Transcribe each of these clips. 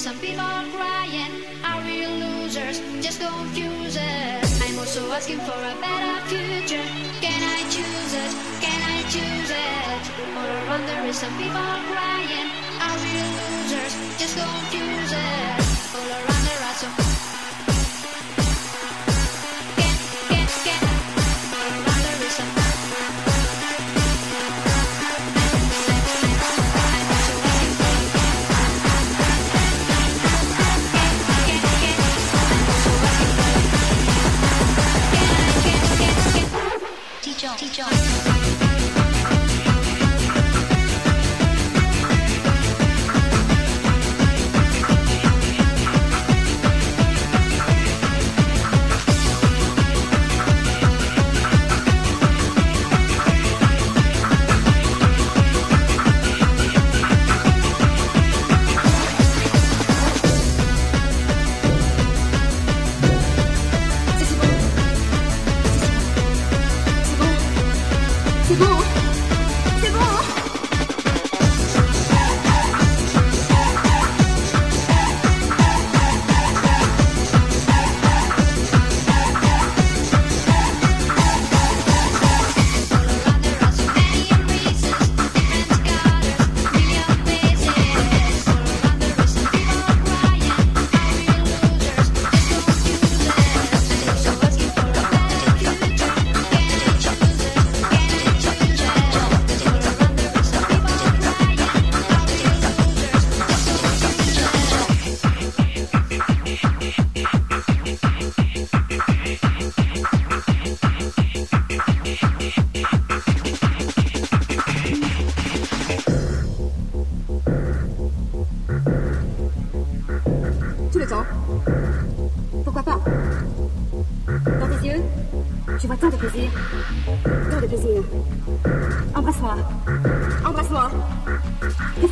some people crying. Are we losers? Just confuse us. I'm also asking for a better future. Can I choose it? Can I choose it? All around there is some people crying. Are we losers? Just confuse us. All around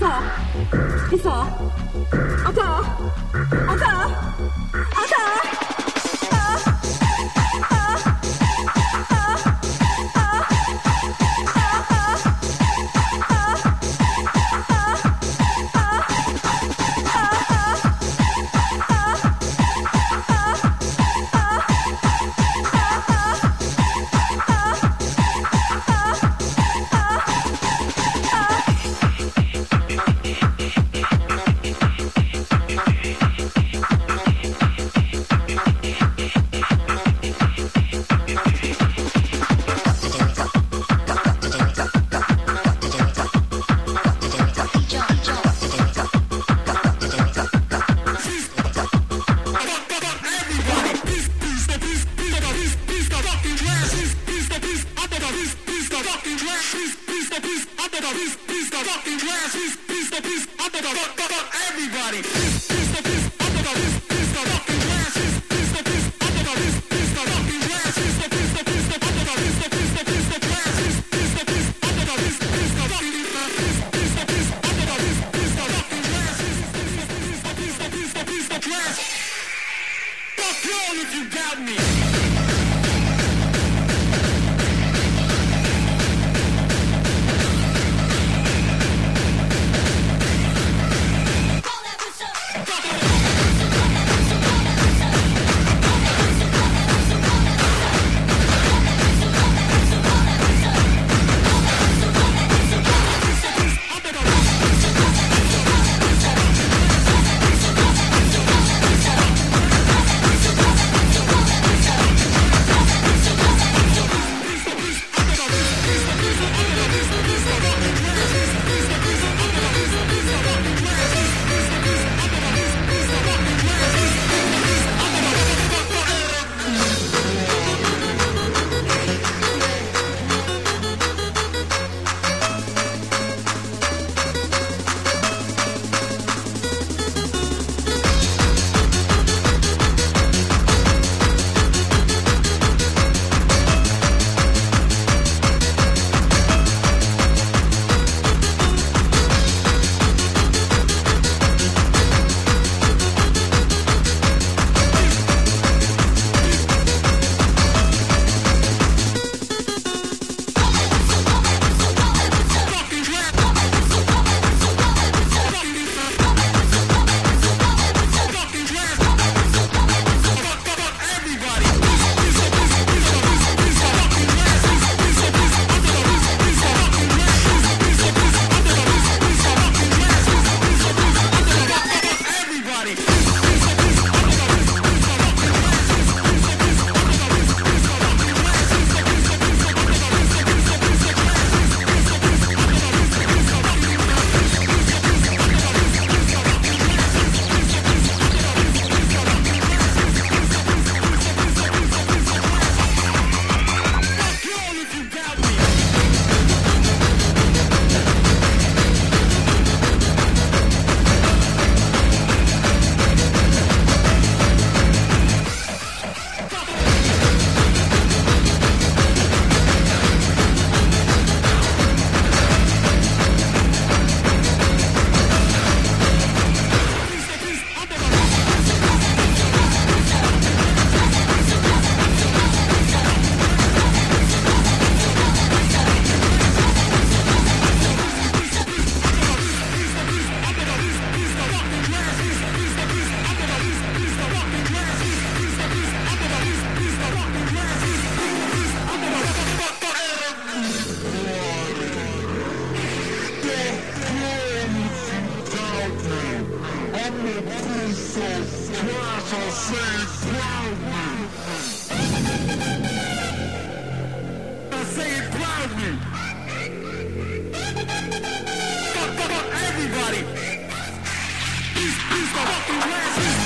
走你走啊走 say it proudly. fuck, fuck, fuck everybody. Peace, peace, fucking last.